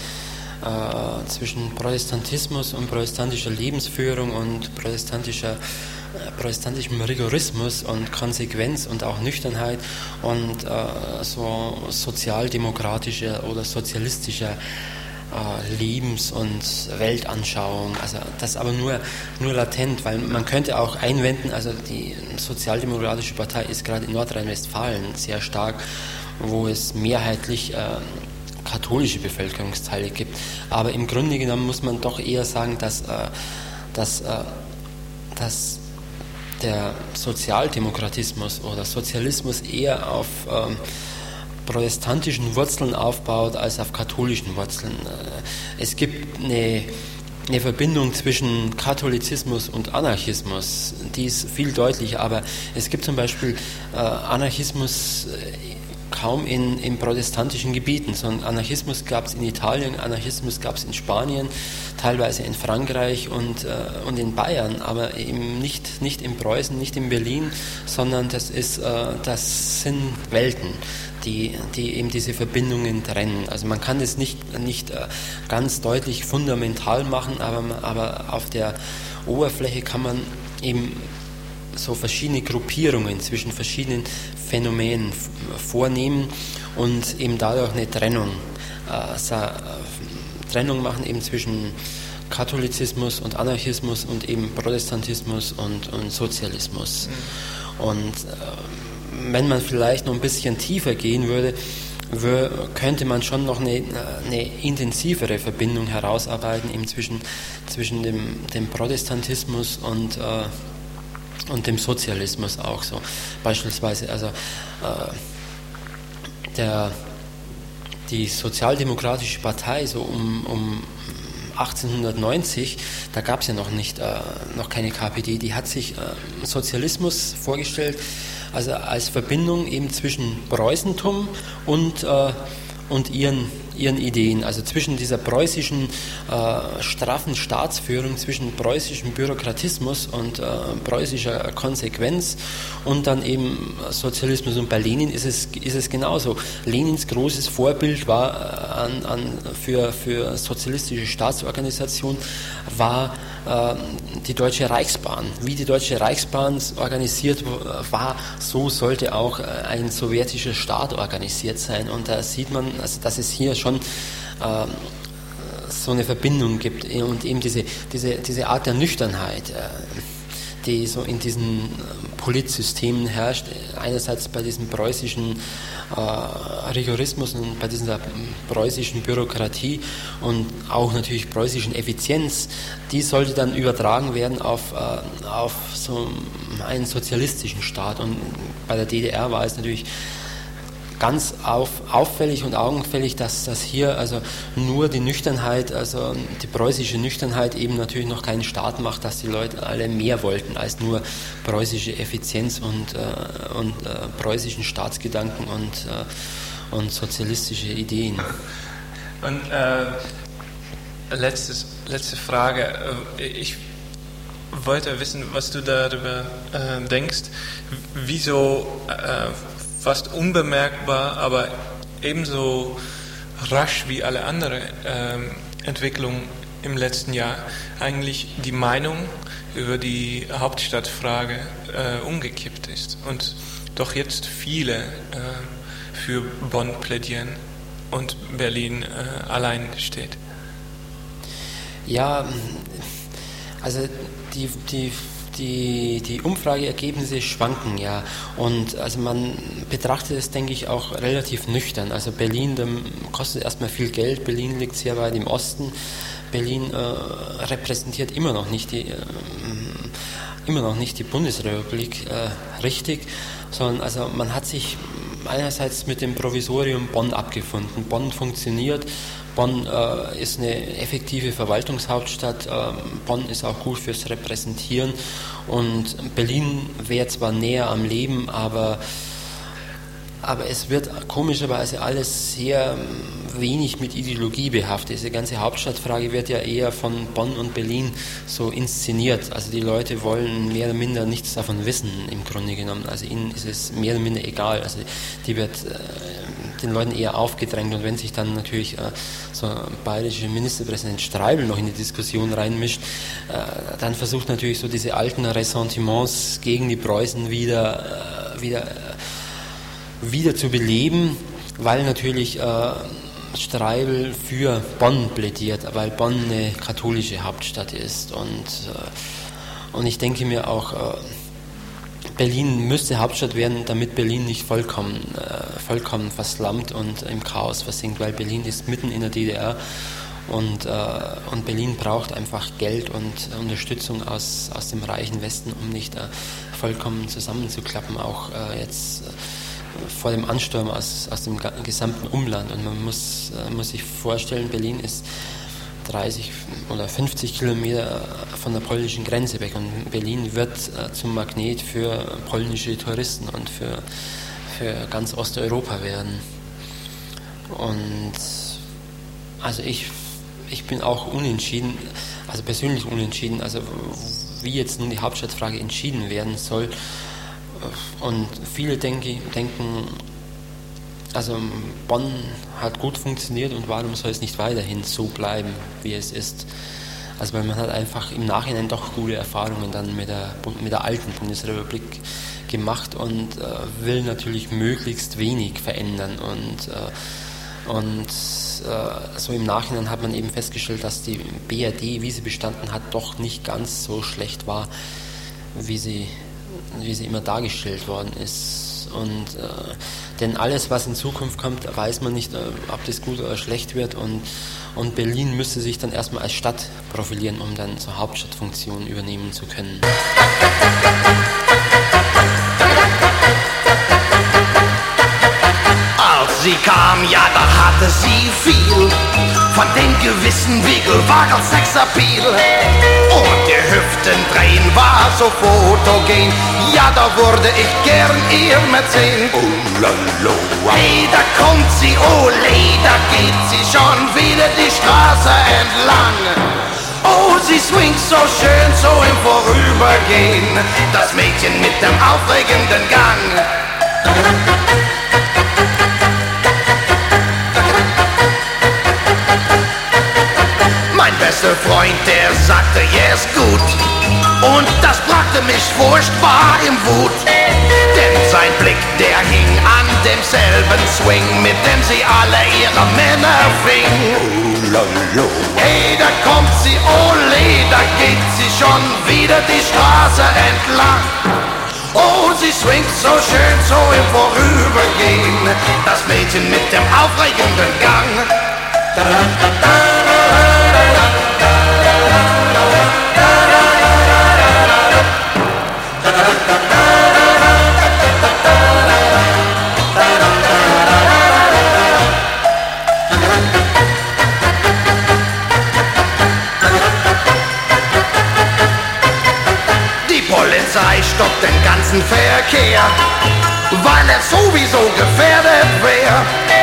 äh, zwischen Protestantismus und protestantischer Lebensführung und protestantischer protestantischem Rigorismus und Konsequenz und auch Nüchternheit und äh, so sozialdemokratischer oder sozialistischer äh, Lebens- und Weltanschauung. Also das aber nur, nur latent, weil man könnte auch einwenden, also die Sozialdemokratische Partei ist gerade in Nordrhein-Westfalen sehr stark, wo es mehrheitlich äh, katholische Bevölkerungsteile gibt. Aber im Grunde genommen muss man doch eher sagen, dass, äh, dass, äh, dass der Sozialdemokratismus oder Sozialismus eher auf ähm, protestantischen Wurzeln aufbaut als auf katholischen Wurzeln. Äh, es gibt eine, eine Verbindung zwischen Katholizismus und Anarchismus, die ist viel deutlicher, aber es gibt zum Beispiel äh, Anarchismus äh, kaum in, in protestantischen Gebieten, sondern Anarchismus gab es in Italien, Anarchismus gab es in Spanien, teilweise in Frankreich und, äh, und in Bayern, aber eben nicht, nicht in Preußen, nicht in Berlin, sondern das, ist, äh, das sind Welten. Die, die eben diese Verbindungen trennen. Also man kann das nicht, nicht äh, ganz deutlich fundamental machen, aber, aber auf der Oberfläche kann man eben so verschiedene Gruppierungen zwischen verschiedenen Phänomenen vornehmen und eben dadurch eine Trennung, äh, äh, Trennung machen eben zwischen Katholizismus und Anarchismus und eben Protestantismus und, und Sozialismus. Mhm. Und äh, wenn man vielleicht noch ein bisschen tiefer gehen würde, könnte man schon noch eine, eine, intensivere Verbindung herausarbeiten eben zwischen, zwischen dem, dem Protestantismus und äh, und dem Sozialismus auch so. Beispielsweise, also äh, der, die Sozialdemokratische Partei so um, um 1890, da gab es ja noch nicht, äh, noch keine KPD, die hat sich äh, Sozialismus vorgestellt, also als Verbindung eben zwischen Preußentum und, äh, und ihren ihren Ideen. Also zwischen dieser preußischen äh, straffen Staatsführung, zwischen preußischem Bürokratismus und äh, preußischer Konsequenz und dann eben Sozialismus. Und bei Lenin ist es, ist es genauso. Lenins großes Vorbild war äh, an, an, für, für sozialistische Staatsorganisation war die Deutsche Reichsbahn. Wie die Deutsche Reichsbahn organisiert war, so sollte auch äh, ein sowjetischer Staat organisiert sein. Und da sieht man, also dass es hier schon äh, so eine Verbindung gibt und eben diese, diese, diese Art der Nüchternheit, die so in diesen Politsystemen herrscht. Einerseits bei diesem preußischen äh, Rigorismus und bei dieser preußischen Bürokratie und auch natürlich preußischen Effizienz, die sollte dann übertragen werden auf, äh, auf so einen sozialistischen Staat. Und bei der DDR war es natürlich ganz auf, auffällig und augenfällig, dass das hier also nur die Nüchternheit, also die preußische Nüchternheit eben natürlich noch keinen Staat macht, dass die Leute alle mehr wollten als nur preußische Effizienz und, äh, und äh, preußischen Staatsgedanken und, äh, und sozialistische Ideen. Und äh, letztes, letzte Frage. Äh, ich wollte wissen, was du darüber äh, denkst. Wieso fast unbemerkbar, aber ebenso rasch wie alle anderen ähm, Entwicklungen im letzten Jahr eigentlich die Meinung über die Hauptstadtfrage äh, umgekippt ist und doch jetzt viele äh, für Bonn plädieren und Berlin äh, allein steht. Ja, also die, die die, die Umfrageergebnisse schwanken ja. Und also man betrachtet es, denke ich, auch relativ nüchtern. Also Berlin kostet erstmal viel Geld, Berlin liegt sehr weit im Osten. Berlin äh, repräsentiert immer noch nicht die, äh, immer noch nicht die Bundesrepublik äh, richtig, sondern also man hat sich einerseits mit dem Provisorium Bonn abgefunden. Bonn funktioniert Bonn äh, ist eine effektive Verwaltungshauptstadt. Ähm, Bonn ist auch gut fürs Repräsentieren. Und Berlin wäre zwar näher am Leben, aber, aber es wird komischerweise alles sehr ähm, wenig mit Ideologie behaftet. Diese ganze Hauptstadtfrage wird ja eher von Bonn und Berlin so inszeniert. Also die Leute wollen mehr oder minder nichts davon wissen, im Grunde genommen. Also ihnen ist es mehr oder minder egal. Also die wird äh, den Leuten eher aufgedrängt. Und wenn sich dann natürlich äh, so ein bayerischer Ministerpräsident Streibel noch in die Diskussion reinmischt, äh, dann versucht natürlich so diese alten Ressentiments gegen die Preußen wieder, äh, wieder, äh, wieder zu beleben, weil natürlich äh, Streibel für Bonn plädiert, weil Bonn eine katholische Hauptstadt ist. Und, äh, und ich denke mir auch, Berlin müsste Hauptstadt werden, damit Berlin nicht vollkommen, äh, vollkommen verslammt und im Chaos versinkt, weil Berlin ist mitten in der DDR und, äh, und Berlin braucht einfach Geld und Unterstützung aus, aus dem reichen Westen, um nicht äh, vollkommen zusammenzuklappen, auch äh, jetzt äh, vor dem Ansturm aus, aus dem gesamten Umland. Und man muss, äh, muss sich vorstellen, Berlin ist 30 oder 50 Kilometer von der polnischen Grenze weg. Und Berlin wird äh, zum Magnet für polnische Touristen und für, für ganz Osteuropa werden. Und also ich, ich bin auch unentschieden, also persönlich unentschieden, also wie jetzt nun die Hauptstadtfrage entschieden werden soll. Und viele denke, denken, also Bonn hat gut funktioniert und warum soll es nicht weiterhin so bleiben, wie es ist? Also weil man hat einfach im Nachhinein doch gute Erfahrungen dann mit der, mit der alten Bundesrepublik gemacht und äh, will natürlich möglichst wenig verändern und äh, und äh, so im Nachhinein hat man eben festgestellt, dass die BRD, wie sie bestanden hat, doch nicht ganz so schlecht war, wie sie, wie sie immer dargestellt worden ist. Und äh, denn alles, was in Zukunft kommt, weiß man nicht, äh, ob das gut oder schlecht wird. Und, und Berlin müsste sich dann erstmal als Stadt profilieren, um dann so Hauptstadtfunktionen übernehmen zu können. Als sie kam, ja, da hatte sie viel von dem gewissen Wiegelwagel Sexappeal. Und die Hüften drehen war so fotogen. Ja, da wurde ich gern ihr Mäzen. Oh, lalo. Hey, da kommt sie, ole, da geht sie schon wieder die Straße entlang. Oh, sie swingt so schön, so im Vorübergehen. Das Mädchen mit dem aufregenden Gang. Beste Freund, der sagte, ja, ist gut. Und das brachte mich furchtbar im Wut. Denn sein Blick, der hing an demselben Swing, mit dem sie alle ihre Männer fing. Oh, Hey, da kommt sie, ole, da geht sie schon wieder die Straße entlang. Oh, sie swingt so schön, so im Vorübergehen, das Mädchen mit dem aufregenden Gang. Da, da, da, stoppt den ganzen Verkehr, weil er sowieso gefährdet wäre.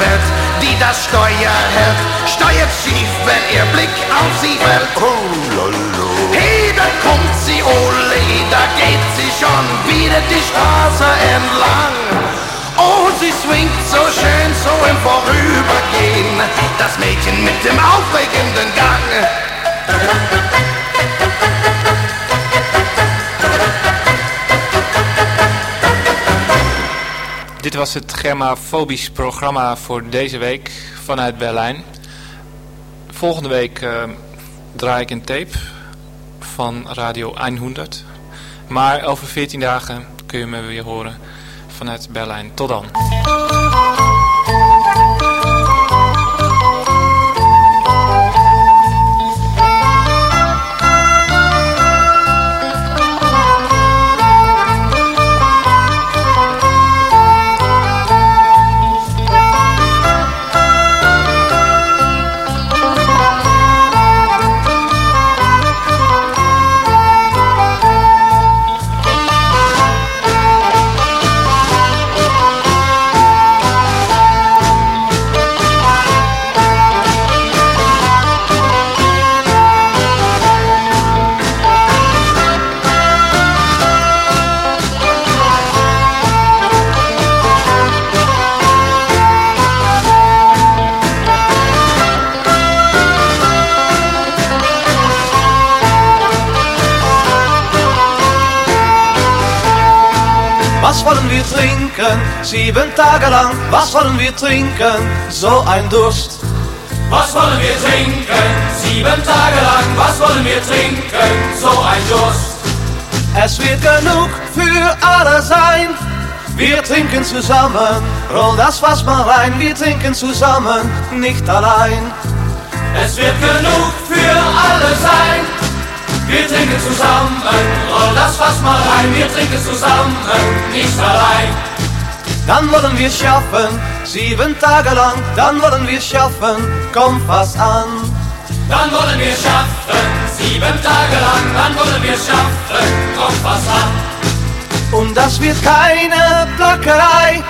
Denn die das Steuer hält, steuert schief, wenn ihr Blick auf sie fällt. Oh, lolo. Hey, da kommt sie, ole, da geht sie schon wieder die Straße entlang. Oh, sie swingt so schön, so im Vorübergehen, das Mädchen mit dem aufregenden Gang. Was het Germafobisch programma voor deze week vanuit Berlijn. Volgende week uh, draai ik een tape van Radio 100. Maar over 14 dagen kun je me weer horen vanuit Berlijn. Tot dan. Was wollen wir trinken? So ein Durst. Was wollen wir trinken? Sieben Tage lang. Was wollen wir trinken? So ein Durst. Es wird genug für alle sein. Wir trinken zusammen, roll das Fass mal rein. Wir trinken zusammen, nicht allein. Es wird genug für alle sein. Wir trinken zusammen, roll das Fass mal rein, wir trinken zusammen, nicht allein. Dann wollen wir schaffen, sieben Tage lang, dann wollen wir schaffen, komm fast an. Dann wollen wir schaffen, sieben Tage lang, dann wollen wir schaffen, komm fast an. Und das wird keine Plackerei,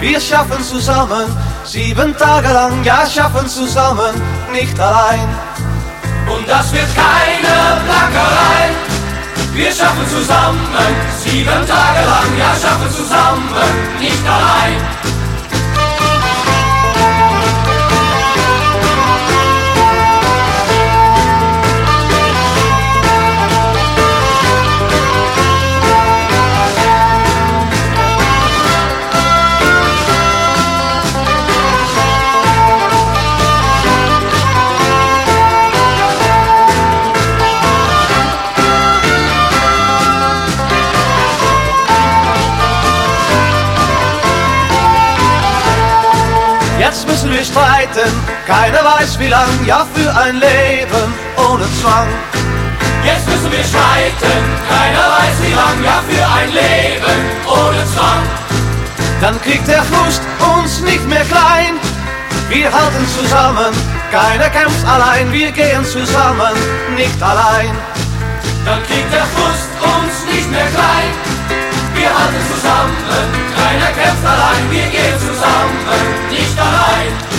wir schaffen zusammen, sieben Tage lang, ja schaffen zusammen, nicht allein. Und das wird keine Plackerei. Wir schaffen zusammen, sieben Tage lang, ja schaffen zusammen, nicht allein. Ja für ein Leben ohne Zwang. Jetzt müssen wir streiten, keiner weiß wie lang, ja für ein Leben ohne Zwang. Dann kriegt der Frust uns nicht mehr klein, wir halten zusammen, keiner kämpft allein, wir gehen zusammen, nicht allein. Dann kriegt der Frust uns nicht mehr klein, wir halten zusammen, keiner kämpft allein, wir gehen zusammen, nicht allein.